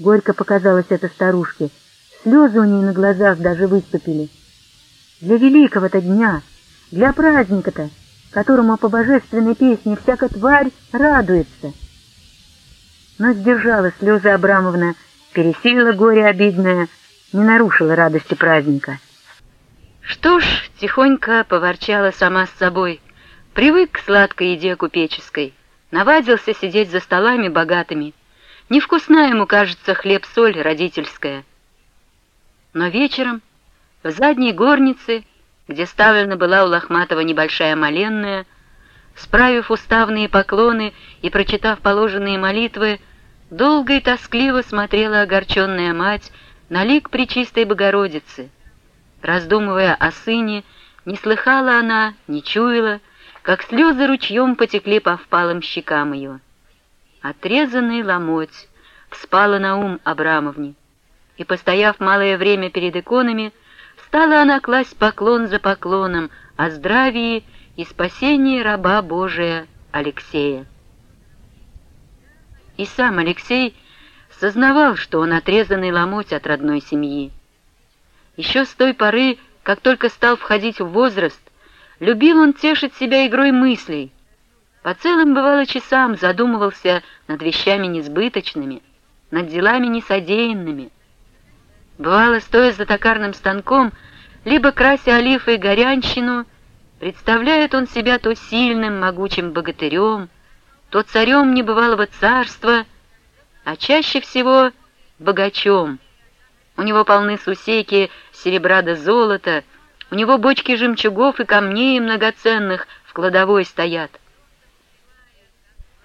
Горько показалось это старушке. Слезы у ней на глазах даже выступили. Для великого-то дня, для праздника-то, которому по божественной песне всякая тварь радуется. Но сдержала слезы Абрамовна, пересилила горе обидное, не нарушила радости праздника. Что ж, тихонько поворчала сама с собой, привык к сладкой еде купеческой, навадился сидеть за столами богатыми. Невкусна ему, кажется, хлеб-соль родительская. Но вечером в задней горнице, где ставлена была у Лохматова небольшая моленная, справив уставные поклоны и прочитав положенные молитвы, долго и тоскливо смотрела огорченная мать на лик Пречистой Богородицы. Раздумывая о сыне, не слыхала она, не чуяла, как слезы ручьем потекли по впалым щекам ее. Отрезанный ломоть вспала на ум Абрамовне и, постояв малое время перед иконами, стала она класть поклон за поклоном о здравии и спасении раба Божия Алексея. И сам Алексей сознавал, что он отрезанный ломоть от родной семьи. Еще с той поры, как только стал входить в возраст, любил он тешить себя игрой мыслей. По целым, бывало, часам задумывался над вещами несбыточными, над делами несодеянными — Бывало, стоя за токарным станком, либо крася олифой горянщину, представляет он себя то сильным, могучим богатырем, то царем небывалого царства, а чаще всего богачом. У него полны сусеки серебра да золота, у него бочки жемчугов и камней многоценных в кладовой стоят.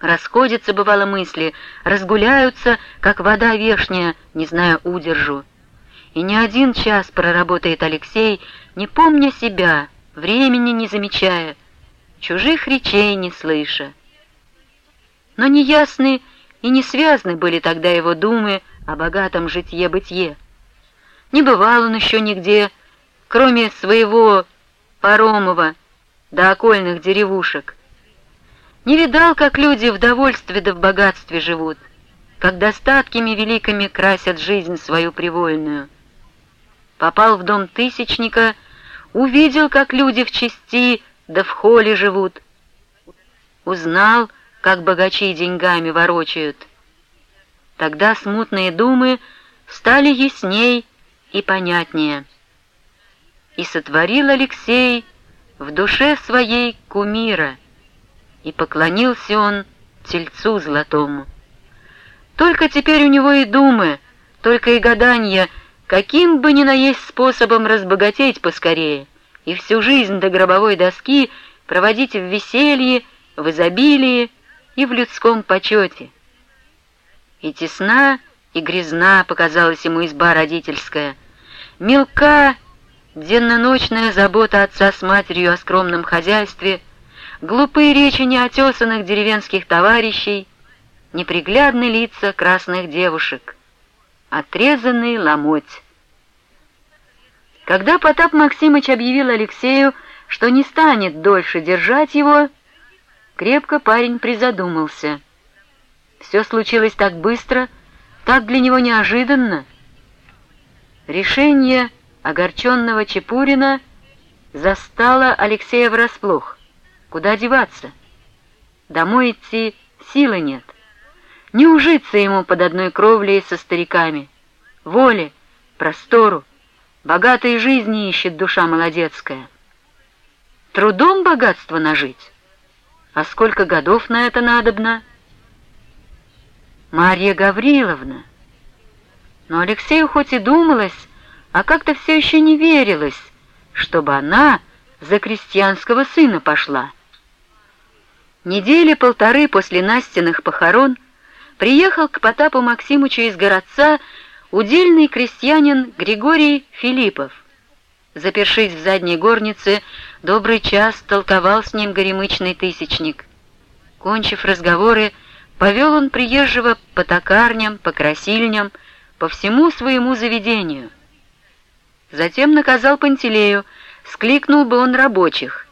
Расходятся, бывало, мысли, разгуляются, как вода вешняя, не зная удержу. И не один час проработает Алексей, не помня себя, времени не замечая, чужих речей не слыша. Но неясны и не связаны были тогда его думы о богатом житье-бытие. Не бывал он еще нигде, кроме своего Паромова до окольных деревушек. Не видал, как люди в довольстве да в богатстве живут, как достатками великими красят жизнь свою привольную попал в дом Тысячника, увидел, как люди в чести да в холле живут, узнал, как богачи деньгами ворочают. Тогда смутные думы стали ясней и понятнее. И сотворил Алексей в душе своей кумира, и поклонился он тельцу золотому. Только теперь у него и думы, только и гадания — каким бы ни наесть способом разбогатеть поскорее и всю жизнь до гробовой доски проводить в веселье, в изобилии и в людском почете. И тесна, и грязна показалась ему изба родительская, мелка, денно-ночная забота отца с матерью о скромном хозяйстве, глупые речи неотесанных деревенских товарищей, неприглядные лица красных девушек отрезанный ломоть. Когда Потап Максимыч объявил Алексею, что не станет дольше держать его, крепко парень призадумался. Все случилось так быстро, так для него неожиданно. Решение огорченного Чепурина застало Алексея врасплох. Куда деваться? Домой идти силы нет. Не ужиться ему под одной кровлей со стариками. Воли, простору, богатой жизни ищет душа молодецкая. Трудом богатство нажить? А сколько годов на это надобно? Марья Гавриловна. Но Алексею хоть и думалось, а как-то все еще не верилось, чтобы она за крестьянского сына пошла. Недели полторы после Настиных похорон приехал к Потапу Максимычу из городца удельный крестьянин Григорий Филиппов. Запершись в задней горнице, добрый час толковал с ним горемычный тысячник. Кончив разговоры, повел он приезжего по токарням, по красильням, по всему своему заведению. Затем наказал Пантелею, скликнул бы он рабочих,